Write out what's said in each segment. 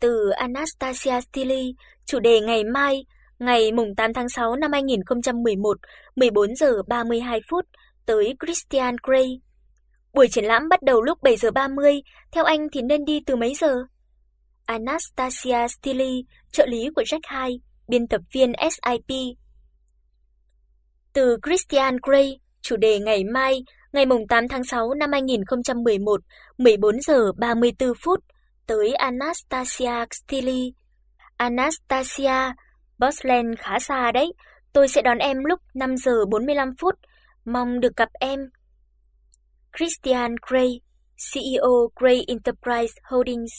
Từ Anastasia Stili, chủ đề ngày mai, ngày mùng 8 tháng 6 năm 2011, 14 giờ 32 phút tới Christian Grey. Buổi triển lãm bắt đầu lúc 7 giờ 30, theo anh thì nên đi từ mấy giờ? Anastasia Stili, trợ lý của Jack Hai, biên tập viên SIP. Từ Christian Grey, chủ đề ngày mai, ngày mùng 8 tháng 6 năm 2011, 14 giờ 34 phút tới Anastasia Stili. Anastasia, Bosland khá xa đấy, tôi sẽ đón em lúc 5 giờ 45 phút, mong được gặp em. Christian Gray, CEO Gray Enterprise Holdings.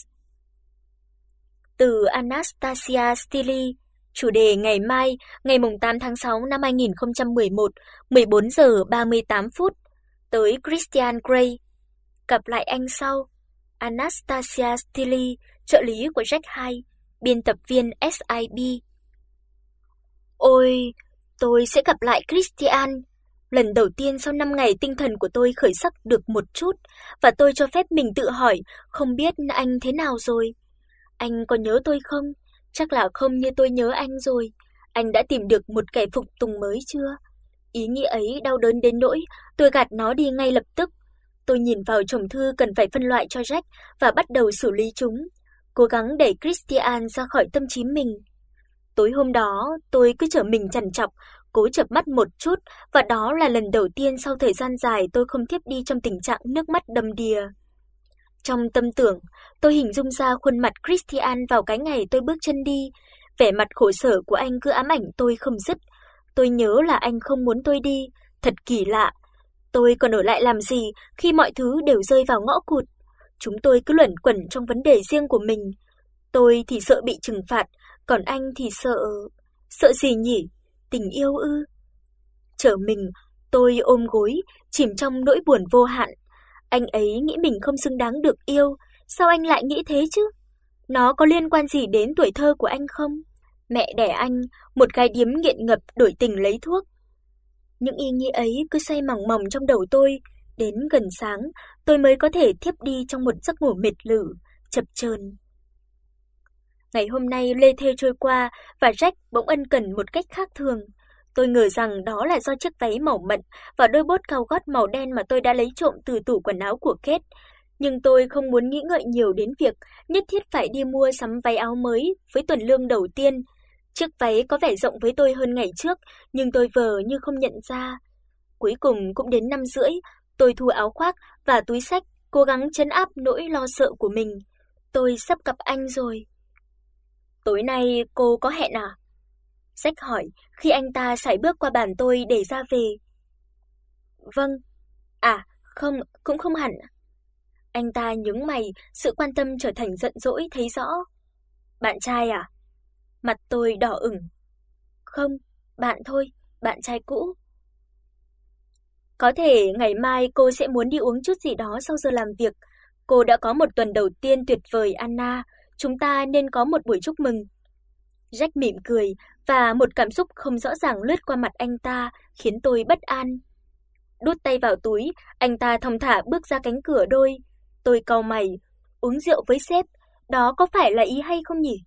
Từ Anastasia Stili, chủ đề ngày mai, ngày mùng 8 tháng 6 năm 2011, 14 giờ 38 phút tới Christian Grey. Gặp lại anh sau. Anastasia Stili, trợ lý của Jack 2, biên tập viên SIB. Ôi, tôi sẽ gặp lại Christian. Lần đầu tiên sau 5 ngày tinh thần của tôi khởi sắc được một chút và tôi cho phép mình tự hỏi, không biết anh thế nào rồi. Anh có nhớ tôi không? Chắc là không như tôi nhớ anh rồi. Anh đã tìm được một kẻ phục tùng mới chưa? Ý nghĩ ấy đau đớn đến nỗi tôi gạt nó đi ngay lập tức. Tôi nhìn vào chồng thư cần phải phân loại cho Jack và bắt đầu xử lý chúng, cố gắng đẩy Christian ra khỏi tâm trí mình. Tối hôm đó, tôi cứ trở mình chằn chọc, cố chợp mắt một chút và đó là lần đầu tiên sau thời gian dài tôi không thiếp đi trong tình trạng nước mắt đầm đìa. Trong tâm tưởng, tôi hình dung ra khuôn mặt Christian vào cái ngày tôi bước chân đi, vẻ mặt khổ sở của anh cứ ám ảnh tôi không dứt. Tôi nhớ là anh không muốn tôi đi, thật kỳ lạ. Tôi còn ở lại làm gì khi mọi thứ đều rơi vào ngõ cụt? Chúng tôi cứ luẩn quẩn trong vấn đề riêng của mình. Tôi thì sợ bị trừng phạt, còn anh thì sợ sợ gì nhỉ? Tình yêu ư? Trở mình, tôi ôm gối, chìm trong nỗi buồn vô hạn. Anh ấy nghĩ mình không xứng đáng được yêu, sao anh lại nghĩ thế chứ? Nó có liên quan gì đến tuổi thơ của anh không? Mẹ đẻ anh, một gái điếm nghiện ngập đổi tình lấy thuốc. Những ý nghĩ ấy cứ xoay mỏng mòng trong đầu tôi, đến gần sáng tôi mới có thể thiếp đi trong một giấc ngủ mệt lử, chập chờn. Ngày hôm nay lê thê trôi qua và Jack bỗng ân cần một cách khác thường. Tôi ngờ rằng đó là do chiếc váy màu mận và đôi bốt cao gót màu đen mà tôi đã lấy trộm từ tủ quần áo của Kate, nhưng tôi không muốn nghĩ ngợi nhiều đến việc nhất thiết phải đi mua sắm váy áo mới với tuần lương đầu tiên. Chiếc váy có vẻ rộng với tôi hơn ngày trước, nhưng tôi vờ như không nhận ra. Cuối cùng cũng đến năm rưỡi, tôi thu áo khoác và túi sách cố gắng trấn áp nỗi lo sợ của mình. Tôi sắp gặp anh rồi. Tối nay cô có hẹn à? sách hỏi khi anh ta sải bước qua bàn tôi để ra về. Vâng. À, không, cũng không hẳn. Anh ta nhướng mày, sự quan tâm trở thành giận dỗi thấy rõ. Bạn trai à? Mặt tôi đỏ ửng. Không, bạn thôi, bạn trai cũ. Có thể ngày mai cô sẽ muốn đi uống chút gì đó sau giờ làm việc. Cô đã có một tuần đầu tiên tuyệt vời Anna, chúng ta nên có một buổi chúc mừng. Jack mỉm cười và một cảm xúc không rõ ràng lướt qua mặt anh ta, khiến tôi bất an. Đút tay vào túi, anh ta thong thả bước ra cánh cửa đôi. Tôi cau mày, uống rượu với sếp, đó có phải là ý hay không nhỉ?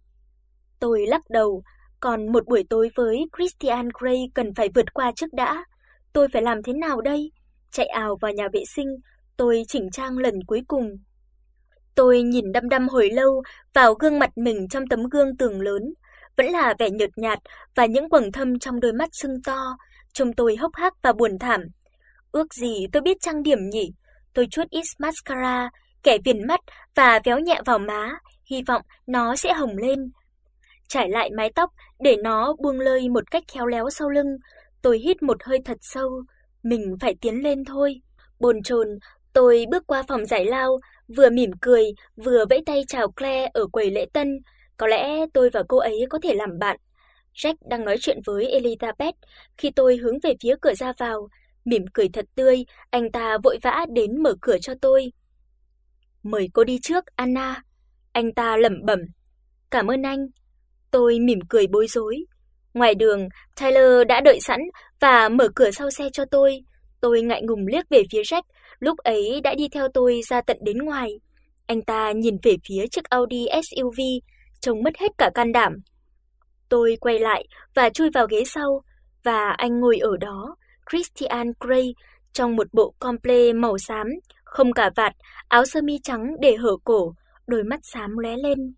Tôi lắc đầu, còn một buổi tối với Christian Grey cần phải vượt qua trước đã. Tôi phải làm thế nào đây? Chạy ào vào nhà vệ sinh, tôi chỉnh trang lần cuối cùng. Tôi nhìn đăm đăm hồi lâu vào gương mặt mình trong tấm gương tường lớn, vẫn là vẻ nhợt nhạt và những quầng thâm trong đôi mắt sưng to, trông tôi hốc hác và buồn thảm. Ước gì tôi biết trang điểm nhỉ? Tôi chuốt ít mascara, kẻ viền mắt và véo nhẹ vào má, hy vọng nó sẽ hồng lên. Trải lại mái tóc để nó buông lơi một cách khéo léo sau lưng, tôi hít một hơi thật sâu, mình phải tiến lên thôi. Bồn chồn, tôi bước qua phòng giải lao, vừa mỉm cười, vừa vẫy tay chào Claire ở quầy lễ tân, có lẽ tôi và cô ấy có thể làm bạn. Jack đang nói chuyện với Elizabeth khi tôi hướng về phía cửa ra vào, mỉm cười thật tươi, anh ta vội vã đến mở cửa cho tôi. "Mời cô đi trước, Anna." Anh ta lẩm bẩm. "Cảm ơn anh." Tôi mỉm cười bối rối. Ngoài đường, Tyler đã đợi sẵn và mở cửa sau xe cho tôi. Tôi ngại ngùng liếc về phía Jack, lúc ấy đã đi theo tôi ra tận đến ngoài. Anh ta nhìn về phía chiếc Audi SUV, trông mất hết cả can đảm. Tôi quay lại và chui vào ghế sau và anh ngồi ở đó, Christian Grey trong một bộ comple màu xám, không cà vạt, áo sơ mi trắng để hở cổ, đôi mắt xám lóe lên.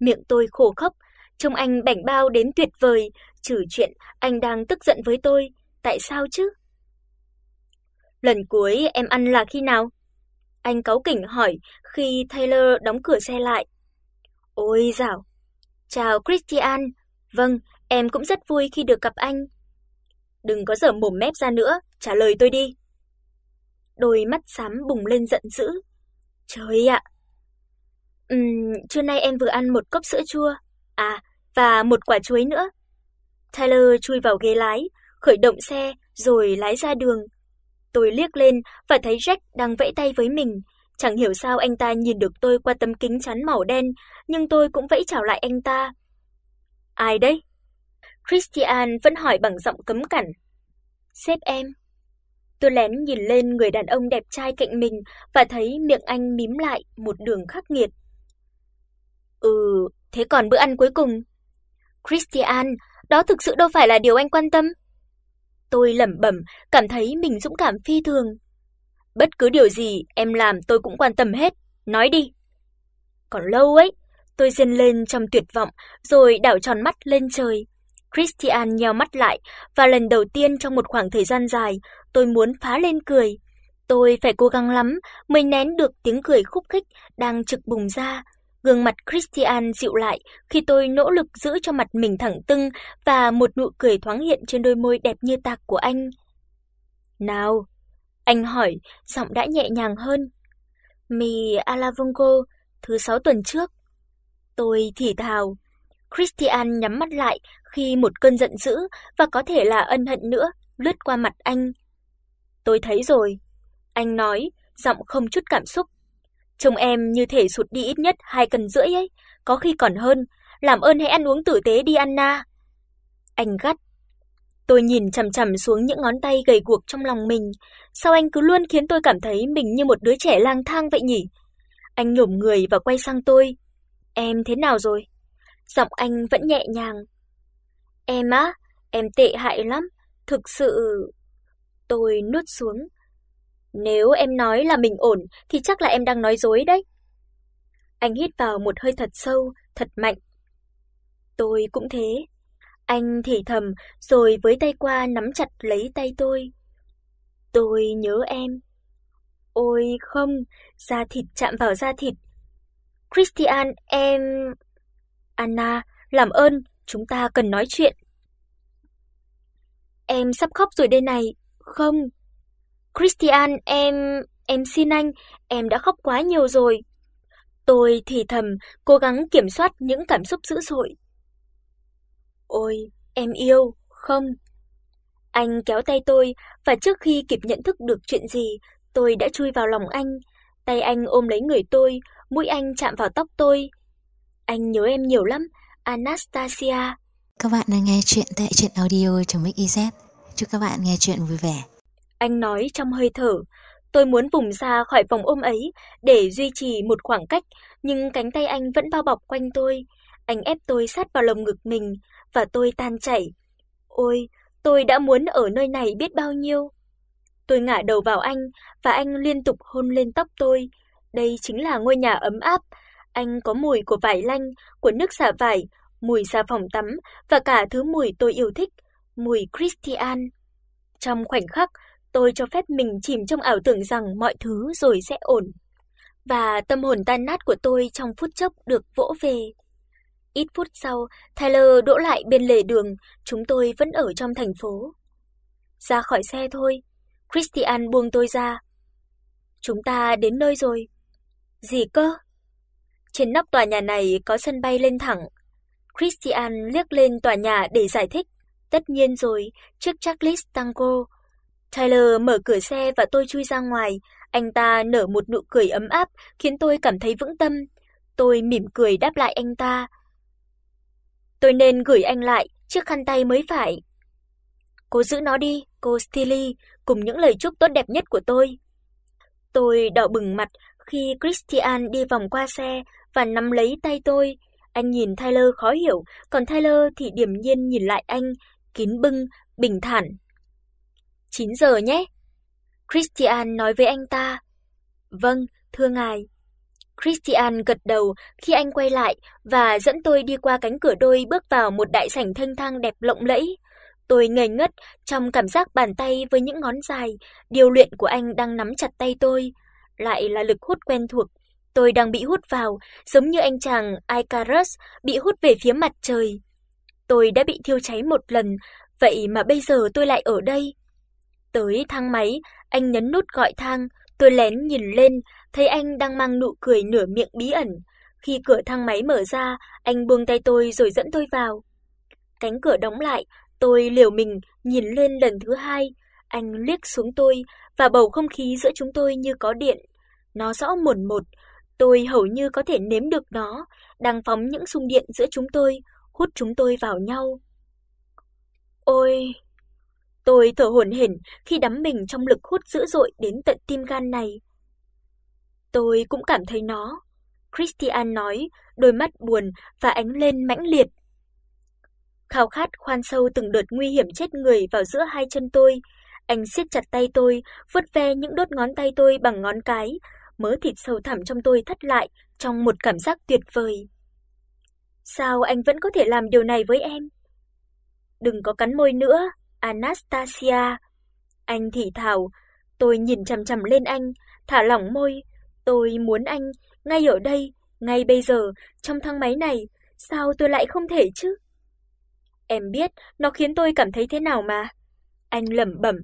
Miệng tôi khô khốc, trông anh bảnh bao đến tuyệt vời, trừ chuyện anh đang tức giận với tôi, tại sao chứ? Lần cuối em ăn là khi nào? Anh cáu kỉnh hỏi khi Taylor đóng cửa xe lại. Ôi dào. Chào Christian. Vâng, em cũng rất vui khi được gặp anh. Đừng có dở mồm mép ra nữa, trả lời tôi đi. Đôi mắt xám bùng lên giận dữ. Trời ạ. Ừm, trưa nay em vừa ăn một cốc sữa chua, à và một quả chuối nữa. Tyler chui vào ghế lái, khởi động xe rồi lái ra đường. Tôi liếc lên và thấy Jack đang vẫy tay với mình. Chẳng hiểu sao anh ta nhìn được tôi qua tấm kính chắn màu đen, nhưng tôi cũng vẫy chào lại anh ta. Ai đấy? Christian vẫn hỏi bằng giọng cấm cản. Sếp em. Tôi lén nhìn lên người đàn ông đẹp trai cạnh mình và thấy miệng anh mím lại một đường khắc nghiệt. Ừ, thế còn bữa ăn cuối cùng? Christian, đó thực sự đâu phải là điều anh quan tâm. Tôi lẩm bẩm, cảm thấy mình dũng cảm phi thường. Bất cứ điều gì em làm tôi cũng quan tâm hết, nói đi. Còn lâu ấy, tôi rên lên trong tuyệt vọng rồi đảo tròn mắt lên trời. Christian nheo mắt lại và lần đầu tiên trong một khoảng thời gian dài, tôi muốn phá lên cười. Tôi phải cố gắng lắm mới nén được tiếng cười khúc khích đang trực bùng ra. Gương mặt Christian dịu lại khi tôi nỗ lực giữ cho mặt mình thẳng tưng và một nụ cười thoáng hiện trên đôi môi đẹp như tạc của anh. "Nào?" Anh hỏi, giọng đã nhẹ nhàng hơn. "Mì Alavongo, thứ sáu tuần trước." Tôi thì thào. Christian nhắm mắt lại khi một cơn giận dữ và có thể là ân hận nữa lướt qua mặt anh. "Tôi thấy rồi." Anh nói, giọng không chút cảm xúc. Trông em như thể sụt đi ít nhất 2 cân rưỡi ấy, có khi còn hơn, làm ơn hãy ăn uống tử tế đi Anna." Anh gắt. Tôi nhìn chằm chằm xuống những ngón tay gầy guộc trong lòng mình, sao anh cứ luôn khiến tôi cảm thấy mình như một đứa trẻ lang thang vậy nhỉ? Anh nhổm người và quay sang tôi. "Em thế nào rồi?" Giọng anh vẫn nhẹ nhàng. "Em á, em tệ hại lắm, thực sự." Tôi nuốt xuống. Nếu em nói là mình ổn thì chắc là em đang nói dối đấy. Anh hít vào một hơi thật sâu, thật mạnh. Tôi cũng thế. Anh thì thầm rồi với tay qua nắm chặt lấy tay tôi. Tôi nhớ em. Ôi không, da thịt chạm vào da thịt. Christian, em Anna, làm ơn, chúng ta cần nói chuyện. Em sắp khóc rồi đây này. Không, Christian, em em xin anh, em đã khóc quá nhiều rồi. Tôi thì thầm, cố gắng kiểm soát những cảm xúc dữ dội. Ôi, em yêu, không. Anh kéo tay tôi và trước khi kịp nhận thức được chuyện gì, tôi đã chui vào lòng anh, tay anh ôm lấy người tôi, mũi anh chạm vào tóc tôi. Anh nhớ em nhiều lắm, Anastasia. Các bạn đang nghe chuyện tại truyện audio.mix.iz. Chúc các bạn nghe chuyện vui vẻ. Anh nói trong hơi thở, tôi muốn vùng ra khỏi vòng ôm ấy để duy trì một khoảng cách, nhưng cánh tay anh vẫn bao bọc quanh tôi. Anh ép tôi sát vào lồng ngực mình và tôi tan chảy. Ôi, tôi đã muốn ở nơi này biết bao nhiêu. Tôi ngả đầu vào anh và anh liên tục hôn lên tóc tôi. Đây chính là ngôi nhà ấm áp. Anh có mùi của vải lanh, của nước xả vải, mùi xà phòng tắm và cả thứ mùi tôi yêu thích, mùi Christian. Trong khoảnh khắc, tôi cho phép mình chìm trong ảo tưởng rằng mọi thứ rồi sẽ ổn. Và tâm hồn tan nát của tôi trong phút chốc được vỗ về. Ít phút sau, Tyler đỗ lại bên lề đường, chúng tôi vẫn ở trong thành phố. Ra khỏi xe thôi, Christian buông tôi ra. Chúng ta đến nơi rồi. Gì cơ? Trên nóc tòa nhà này có sân bay lên thẳng. Christian liếc lên tòa nhà để giải thích. Tất nhiên rồi, chiếc checklist tango Tyler mở cửa xe và tôi chui ra ngoài, anh ta nở một nụ cười ấm áp khiến tôi cảm thấy vững tâm. Tôi mỉm cười đáp lại anh ta. Tôi nên gửi anh lại chiếc khăn tay mới phải. Cô giữ nó đi, cô Stilly, cùng những lời chúc tốt đẹp nhất của tôi. Tôi đỏ bừng mặt khi Christian đi vòng qua xe và nắm lấy tay tôi. Anh nhìn Tyler khó hiểu, còn Tyler thì điềm nhiên nhìn lại anh, kín bưng, bình thản. 9 giờ nhé. Christian nói với anh ta. Vâng, thưa ngài. Christian gật đầu khi anh quay lại và dẫn tôi đi qua cánh cửa đôi bước vào một đại sảnh thanh thang đẹp lộng lẫy. Tôi ngây ngất trong cảm giác bàn tay với những ngón dài, điều luyện của anh đang nắm chặt tay tôi, lại là lực hút quen thuộc. Tôi đang bị hút vào, giống như anh chàng Icarus bị hút về phía mặt trời. Tôi đã bị thiêu cháy một lần, vậy mà bây giờ tôi lại ở đây. Tới thang máy, anh nhấn nút gọi thang, tôi lén nhìn lên, thấy anh đang mang nụ cười nửa miệng bí ẩn. Khi cửa thang máy mở ra, anh buông tay tôi rồi dẫn tôi vào. Cánh cửa đóng lại, tôi liều mình nhìn lên lần thứ hai, anh liếc xuống tôi và bầu không khí giữa chúng tôi như có điện. Nó rõ mồn một, tôi hầu như có thể nếm được nó, đang phóng những xung điện giữa chúng tôi, hút chúng tôi vào nhau. Ôi, tôi thở hổn hển khi đắm mình trong lực hút dữ dội đến tận tim gan này. Tôi cũng cảm thấy nó, Christian nói, đôi mắt buồn và ánh lên mãnh liệt. Khao khát khoan sâu từng đợt nguy hiểm chết người vào giữa hai chân tôi, anh siết chặt tay tôi, vuốt ve những đốt ngón tay tôi bằng ngón cái, mớ thịt sâu thẳm trong tôi thắt lại trong một cảm giác tuyệt vời. Sao anh vẫn có thể làm điều này với em? Đừng có cắn môi nữa, Anastasia. Anh thì thào, tôi nhìn chằm chằm lên anh, thả lỏng môi, tôi muốn anh ngay ở đây, ngay bây giờ, trong thang máy này, sao tôi lại không thể chứ? Em biết nó khiến tôi cảm thấy thế nào mà. Anh lẩm bẩm.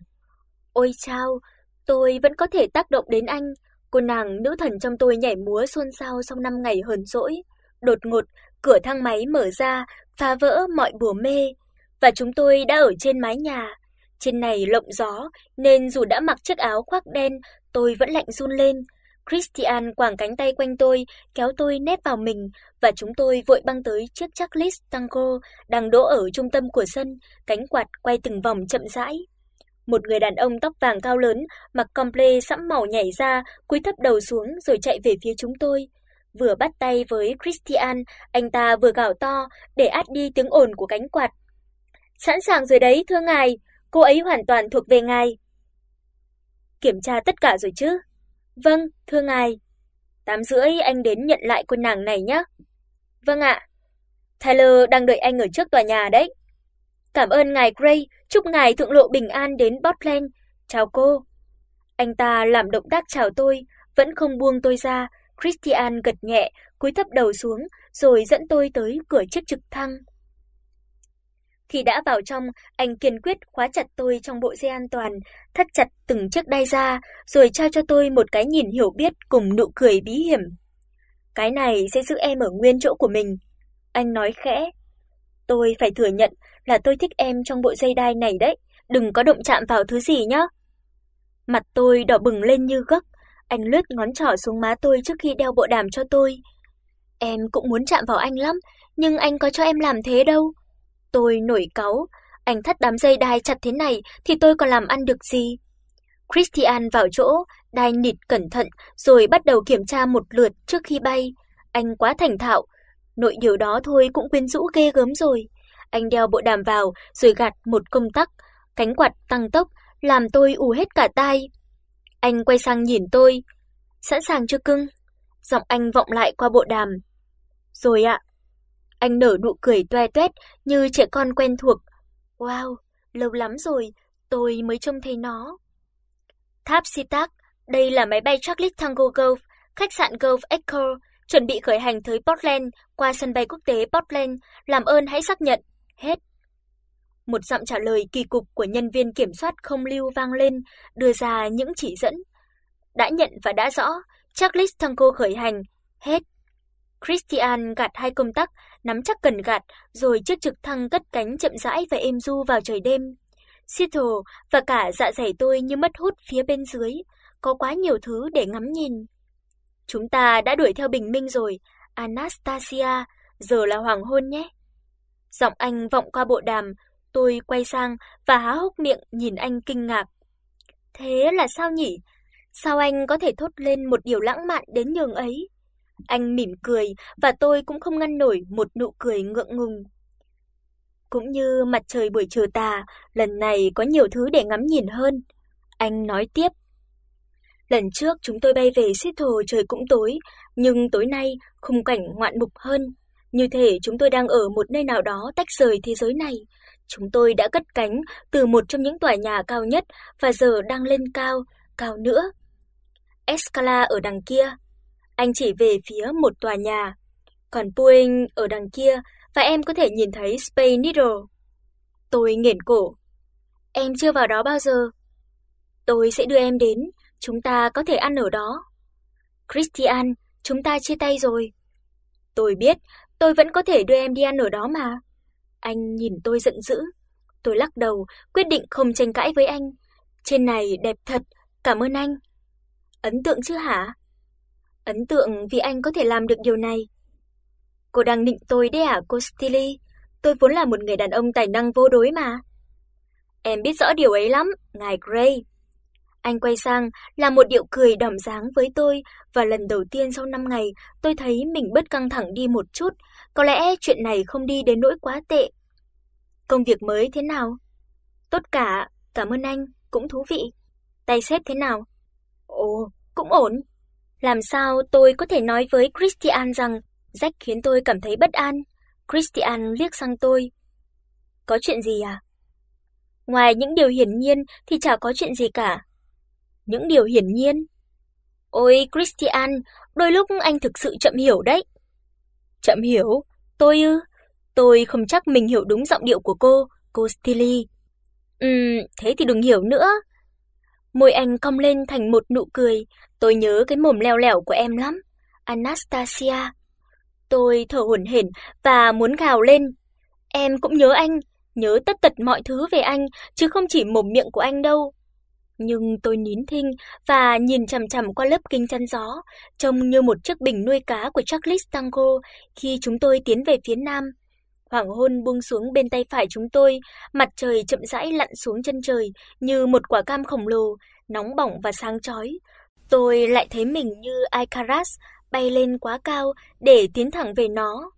Ôi chao, tôi vẫn có thể tác động đến anh. Cô nàng nữ thần trong tôi nhảy múa xôn xao sau năm ngày hờn dỗi. Đột ngột, cửa thang máy mở ra, phá vỡ mọi bùa mê và chúng tôi đã ở trên mái nhà. Trên này lộng gió nên dù đã mặc chiếc áo khoác đen, tôi vẫn lạnh run lên. Christian quàng cánh tay quanh tôi, kéo tôi nép vào mình và chúng tôi vội băng tới chiếc checklist tango đang đỗ ở trung tâm của sân, cánh quạt quay từng vòng chậm rãi. Một người đàn ông tóc vàng cao lớn, mặc comple sẫm màu nhảy ra, cúi thấp đầu xuống rồi chạy về phía chúng tôi. Vừa bắt tay với Christian, anh ta vừa gào to để át đi tiếng ồn của cánh quạt. "Sẵn sàng rồi đấy, thưa ngài, cô ấy hoàn toàn thuộc về ngài." "Kiểm tra tất cả rồi chứ?" "Vâng, thưa ngài." "Tám rưỡi anh đến nhận lại cô nàng này nhé." "Vâng ạ." Tyler đang đợi anh ở trước tòa nhà đấy. Cảm ơn ngài Gray, chúc ngài thượng lộ bình an đến Portland. Chào cô. Anh ta làm động tác chào tôi, vẫn không buông tôi ra. Christian gật nhẹ, cúi thấp đầu xuống rồi dẫn tôi tới cửa chiếc trực thăng. Khi đã vào trong, anh kiên quyết khóa chặt tôi trong bộ dây an toàn, thắt chặt từng chiếc đai ra, rồi trao cho tôi một cái nhìn hiểu biết cùng nụ cười bí hiểm. Cái này sẽ giữ em ở nguyên chỗ của mình, anh nói khẽ. Tôi phải thừa nhận là tôi thích em trong bộ dây đai này đấy, đừng có động chạm vào thứ gì nhé. Mặt tôi đỏ bừng lên như gấc, anh lướt ngón trỏ xuống má tôi trước khi đeo bộ đàm cho tôi. Em cũng muốn chạm vào anh lắm, nhưng anh có cho em làm thế đâu. Tôi nổi cáu, anh thắt đám dây đai chặt thế này thì tôi còn làm ăn được gì? Christian vào chỗ, đai nịt cẩn thận rồi bắt đầu kiểm tra một lượt trước khi bay. Anh quá thành thạo, nội điều đó thôi cũng quyến rũ ghê gớm rồi. Anh đeo bộ đàm vào rồi gạt một công tắc, cánh quạt tăng tốc làm tôi ù hết cả tai. Anh quay sang nhìn tôi, "Sẵn sàng chưa cưng?" Giọng anh vọng lại qua bộ đàm. "Rồi ạ." Anh nở nụ cười toe toét như trẻ con quen thuộc. "Wow, lâu lắm rồi tôi mới trông thấy nó." Tháp Sitak, đây là máy bay Charlie Tango Golf, khách sạn Golf Echo, chuẩn bị khởi hành tới Portland qua sân bay quốc tế Portland, làm ơn hãy xác nhận Hết. Một giọng trả lời kỳ cục của nhân viên kiểm soát không lưu vang lên, đưa ra những chỉ dẫn. Đã nhận và đã rõ, checklist Tango khởi hành. Hết. Christian gạt hai công tắc, nắm chắc cần gạt, rồi chiếc trực thăng cất cánh chậm rãi và êm du vào trời đêm. Seattle và cả dạ dày tôi như mất hút phía bên dưới, có quá nhiều thứ để ngắm nhìn. Chúng ta đã đuổi theo bình minh rồi, Anastasia, giờ là hoàng hôn nhé. Giọng anh vọng qua bộ đàm, tôi quay sang và há hốc miệng nhìn anh kinh ngạc. Thế là sao nhỉ? Sao anh có thể thốt lên một điều lãng mạn đến nhường ấy? Anh mỉm cười và tôi cũng không ngăn nổi một nụ cười ngượng ngùng. Cũng như mặt trời buổi chiều tà, lần này có nhiều thứ để ngắm nhìn hơn. Anh nói tiếp. Lần trước chúng tôi bay về Seattle trời cũng tối, nhưng tối nay khung cảnh ngoạn mục hơn, như thể chúng tôi đang ở một nơi nào đó tách rời thế giới này. Chúng tôi đã cất cánh từ một trong những tòa nhà cao nhất và giờ đang lên cao, cao nữa. Escala ở đằng kia. Anh chỉ về phía một tòa nhà, còn Puing ở đằng kia và em có thể nhìn thấy Space Needle. Tôi nghển cổ. Em chưa vào đó bao giờ. Tôi sẽ đưa em đến, chúng ta có thể ăn ở đó. Christian, chúng ta chia tay rồi. Tôi biết, tôi vẫn có thể đưa em đi ăn ở đó mà. Anh nhìn tôi giận dữ. Tôi lắc đầu, quyết định không tranh cãi với anh. Trên này đẹp thật, cảm ơn anh. Ấn tượng chứ hả? Ấn tượng vì anh có thể làm được điều này. Cô đang nịnh tôi đấy à, cô Tôi vốn là một người đàn ông tài năng vô đối mà. Em biết rõ điều ấy lắm, ngài Gray. Anh quay sang làm một điệu cười đỏm dáng với tôi và lần đầu tiên sau 5 ngày, tôi thấy mình bớt căng thẳng đi một chút, có lẽ chuyện này không đi đến nỗi quá tệ. Công việc mới thế nào? Tốt cả, cảm ơn anh, cũng thú vị. Tay sếp thế nào? Ồ, cũng ổn. Làm sao tôi có thể nói với Christian rằng Jack khiến tôi cảm thấy bất an? Christian liếc sang tôi. Có chuyện gì à? Ngoài những điều hiển nhiên thì chả có chuyện gì cả. Những điều hiển nhiên? Ôi Christian, đôi lúc anh thực sự chậm hiểu đấy. Chậm hiểu? Tôi ư? Tôi không chắc mình hiểu đúng giọng điệu của cô, cô Stilly. Ừm, thế thì đừng hiểu nữa. Môi anh cong lên thành một nụ cười, tôi nhớ cái mồm leo lẻo của em lắm. Anastasia. Tôi thở hổn hển và muốn gào lên. Em cũng nhớ anh, nhớ tất tật mọi thứ về anh, chứ không chỉ mồm miệng của anh đâu. Nhưng tôi nín thinh và nhìn chằm chằm qua lớp kính chắn gió, trông như một chiếc bình nuôi cá của Charles Tango khi chúng tôi tiến về phía nam. Hoàng hôn buông xuống bên tay phải chúng tôi, mặt trời chậm rãi lặn xuống chân trời như một quả cam khổng lồ, nóng bỏng và sáng chói. Tôi lại thấy mình như Icarus bay lên quá cao để tiến thẳng về nó.